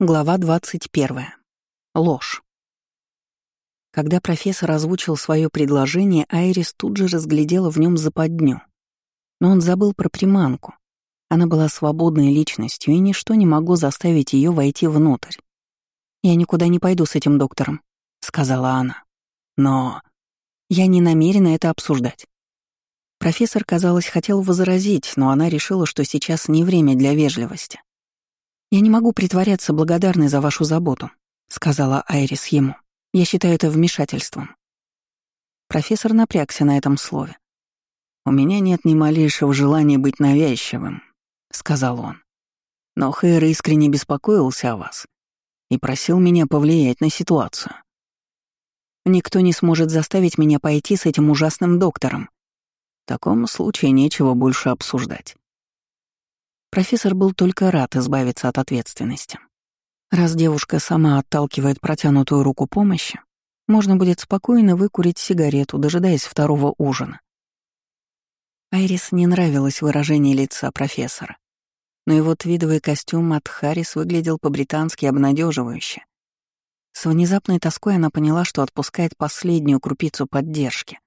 Глава 21. Ложь. Когда профессор озвучил свое предложение, Айрис тут же разглядела в нем западню. Но он забыл про приманку. Она была свободной личностью, и ничто не могло заставить ее войти внутрь. «Я никуда не пойду с этим доктором», — сказала она. «Но я не намерена это обсуждать». Профессор, казалось, хотел возразить, но она решила, что сейчас не время для вежливости. «Я не могу притворяться благодарной за вашу заботу», — сказала Айрис ему. «Я считаю это вмешательством». Профессор напрягся на этом слове. «У меня нет ни малейшего желания быть навязчивым», — сказал он. «Но Хейр искренне беспокоился о вас и просил меня повлиять на ситуацию. Никто не сможет заставить меня пойти с этим ужасным доктором. В таком случае нечего больше обсуждать. Профессор был только рад избавиться от ответственности. Раз девушка сама отталкивает протянутую руку помощи, можно будет спокойно выкурить сигарету, дожидаясь второго ужина. Айрис не нравилось выражение лица профессора, но его твидовый костюм от Харрис выглядел по-британски обнадеживающе. С внезапной тоской она поняла, что отпускает последнюю крупицу поддержки.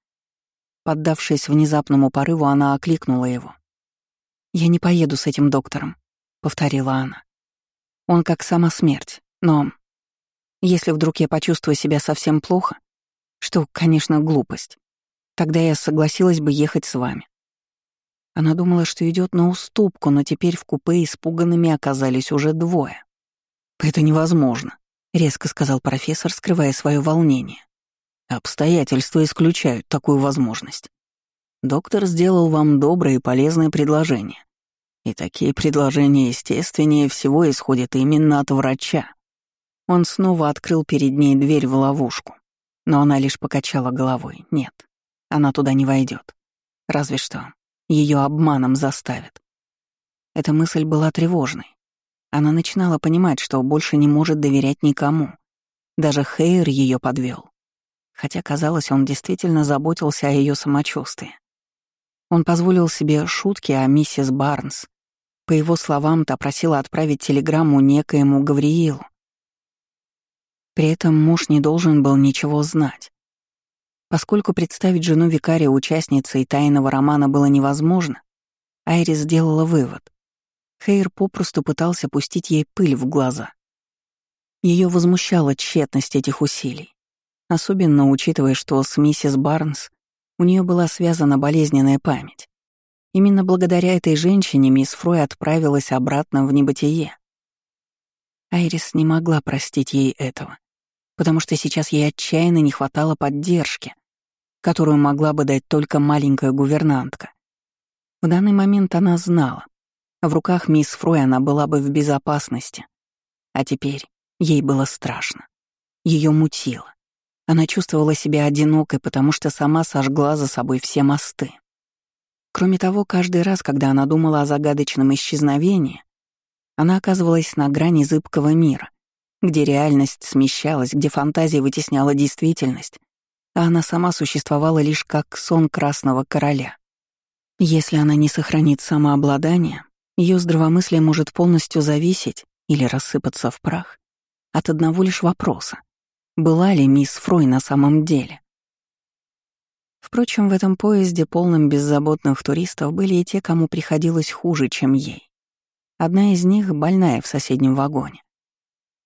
Поддавшись внезапному порыву, она окликнула его. «Я не поеду с этим доктором», — повторила она. «Он как сама смерть, но если вдруг я почувствую себя совсем плохо, что, конечно, глупость, тогда я согласилась бы ехать с вами». Она думала, что идет на уступку, но теперь в купе испуганными оказались уже двое. «Это невозможно», — резко сказал профессор, скрывая свое волнение. «Обстоятельства исключают такую возможность. Доктор сделал вам доброе и полезное предложение. И такие предложения естественнее всего исходят именно от врача. Он снова открыл перед ней дверь в ловушку, но она лишь покачала головой. Нет, она туда не войдет. Разве что ее обманом заставят. Эта мысль была тревожной. Она начинала понимать, что больше не может доверять никому. Даже Хейр ее подвел. Хотя, казалось, он действительно заботился о ее самочувствии. Он позволил себе шутки о миссис Барнс. По его словам, та просила отправить телеграмму некоему Гавриилу. При этом муж не должен был ничего знать. Поскольку представить жену викария участницей тайного романа было невозможно, Айрис сделала вывод. Хейр попросту пытался пустить ей пыль в глаза. Ее возмущала тщетность этих усилий, особенно учитывая, что с миссис Барнс у нее была связана болезненная память. Именно благодаря этой женщине мисс Фрой отправилась обратно в небытие. Айрис не могла простить ей этого, потому что сейчас ей отчаянно не хватало поддержки, которую могла бы дать только маленькая гувернантка. В данный момент она знала, в руках мисс Фрой она была бы в безопасности, а теперь ей было страшно. Ее мутило. Она чувствовала себя одинокой, потому что сама сожгла за собой все мосты. Кроме того, каждый раз, когда она думала о загадочном исчезновении, она оказывалась на грани зыбкого мира, где реальность смещалась, где фантазия вытесняла действительность, а она сама существовала лишь как сон Красного Короля. Если она не сохранит самообладание, ее здравомыслие может полностью зависеть или рассыпаться в прах от одного лишь вопроса была ли мисс Фрой на самом деле. Впрочем, в этом поезде, полном беззаботных туристов, были и те, кому приходилось хуже, чем ей. Одна из них — больная в соседнем вагоне.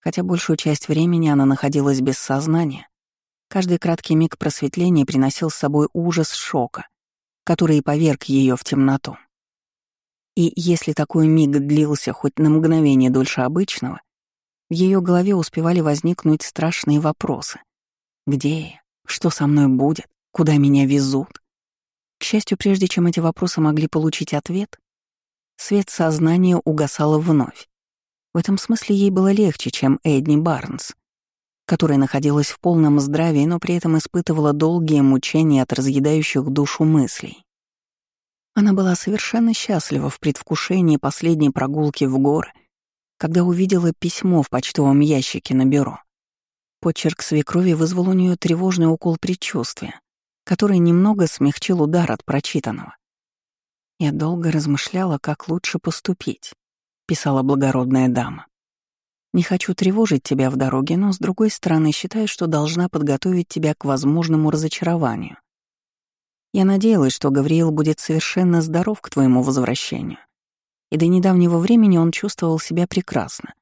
Хотя большую часть времени она находилась без сознания, каждый краткий миг просветления приносил с собой ужас шока, который поверг ее в темноту. И если такой миг длился хоть на мгновение дольше обычного, в ее голове успевали возникнуть страшные вопросы. Где я? Что со мной будет? Куда меня везут? К счастью, прежде чем эти вопросы могли получить ответ, свет сознания угасал вновь. В этом смысле ей было легче, чем Эдни Барнс, которая находилась в полном здравии, но при этом испытывала долгие мучения от разъедающих душу мыслей. Она была совершенно счастлива в предвкушении последней прогулки в горы — когда увидела письмо в почтовом ящике на бюро. Почерк свекрови вызвал у нее тревожный укол предчувствия, который немного смягчил удар от прочитанного. «Я долго размышляла, как лучше поступить», — писала благородная дама. Не хочу тревожить тебя в дороге, но, с другой стороны, считаю, что должна подготовить тебя к возможному разочарованию. Я надеялась, что Гавриил будет совершенно здоров к твоему возвращению. И до недавнего времени он чувствовал себя прекрасно.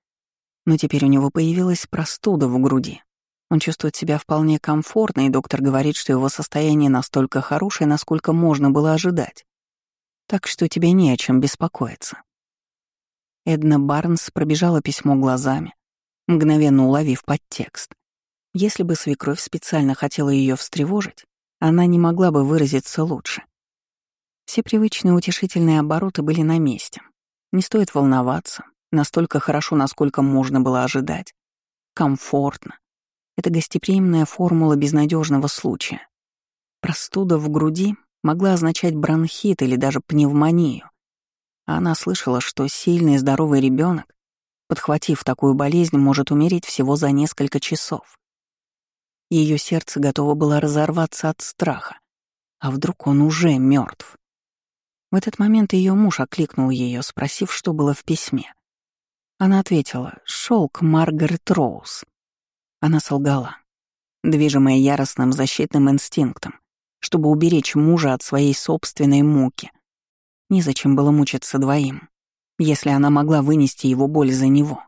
Но теперь у него появилась простуда в груди. Он чувствует себя вполне комфортно, и доктор говорит, что его состояние настолько хорошее, насколько можно было ожидать. Так что тебе не о чем беспокоиться. Эдна Барнс пробежала письмо глазами, мгновенно уловив подтекст. Если бы свекровь специально хотела ее встревожить, она не могла бы выразиться лучше. Все привычные утешительные обороты были на месте. Не стоит волноваться, настолько хорошо, насколько можно было ожидать. Комфортно. Это гостеприимная формула безнадежного случая. Простуда в груди могла означать бронхит или даже пневмонию. Она слышала, что сильный здоровый ребенок, подхватив такую болезнь, может умереть всего за несколько часов. Ее сердце готово было разорваться от страха. А вдруг он уже мертв? В этот момент ее муж окликнул ее, спросив, что было в письме. Она ответила «Шелк Маргарет Роуз». Она солгала, движимая яростным защитным инстинктом, чтобы уберечь мужа от своей собственной муки — Незачем было мучиться двоим, если она могла вынести его боль за него.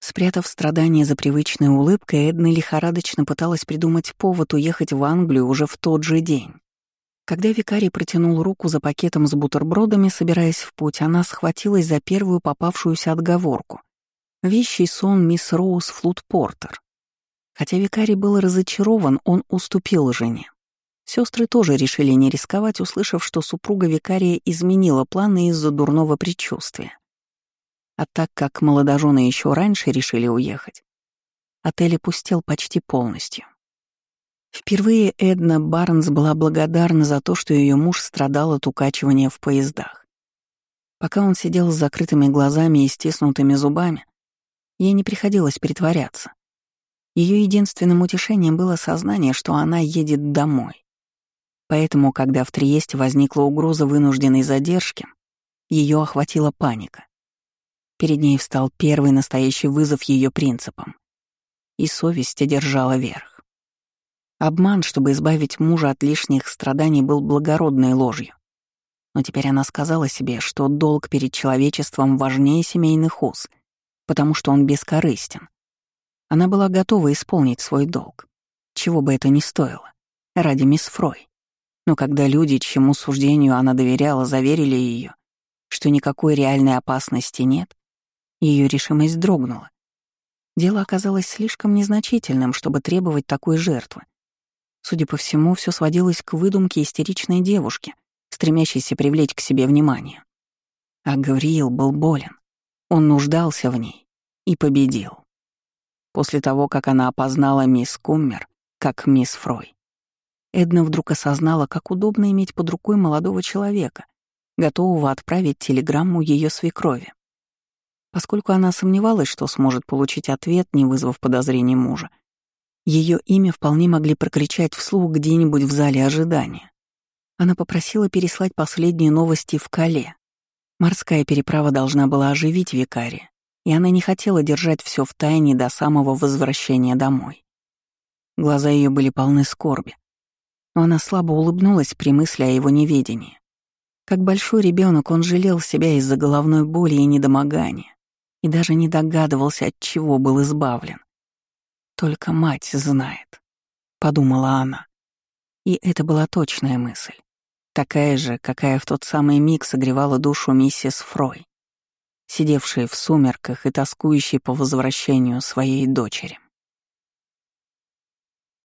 Спрятав страдания за привычной улыбкой, Эдна лихорадочно пыталась придумать повод уехать в Англию уже в тот же день. Когда викарий протянул руку за пакетом с бутербродами, собираясь в путь, она схватилась за первую попавшуюся отговорку. Вещий сон мисс Роуз Флут Портер. Хотя викарий был разочарован, он уступил жене. Сестры тоже решили не рисковать, услышав, что супруга викария изменила планы из-за дурного предчувствия. А так как молодожены еще раньше решили уехать, отель опустел почти полностью. Впервые Эдна Барнс была благодарна за то, что ее муж страдал от укачивания в поездах. Пока он сидел с закрытыми глазами и стиснутыми зубами, ей не приходилось притворяться. Ее единственным утешением было сознание, что она едет домой. Поэтому, когда в Триесте возникла угроза вынужденной задержки, ее охватила паника. Перед ней встал первый настоящий вызов ее принципам. И совесть одержала верх. Обман, чтобы избавить мужа от лишних страданий, был благородной ложью. Но теперь она сказала себе, что долг перед человечеством важнее семейных уз, потому что он бескорыстен. Она была готова исполнить свой долг, чего бы это ни стоило, ради мисс Фрой. Но когда люди, чьему суждению она доверяла, заверили ее, что никакой реальной опасности нет, ее решимость дрогнула. Дело оказалось слишком незначительным, чтобы требовать такой жертвы. Судя по всему, все сводилось к выдумке истеричной девушки, стремящейся привлечь к себе внимание. А Гавриил был болен. Он нуждался в ней и победил. После того, как она опознала мисс Куммер как мисс Фрой. Эдна вдруг осознала, как удобно иметь под рукой молодого человека, готового отправить телеграмму ее свекрови. Поскольку она сомневалась, что сможет получить ответ, не вызвав подозрений мужа, ее имя вполне могли прокричать вслух где-нибудь в зале ожидания. Она попросила переслать последние новости в Кале. Морская переправа должна была оживить викария, и она не хотела держать все в тайне до самого возвращения домой. Глаза ее были полны скорби, но она слабо улыбнулась при мысли о его неведении. Как большой ребенок он жалел себя из-за головной боли и недомогания и даже не догадывался, от чего был избавлен. «Только мать знает», — подумала она. И это была точная мысль, такая же, какая в тот самый миг согревала душу миссис Фрой, сидевшей в сумерках и тоскующей по возвращению своей дочери.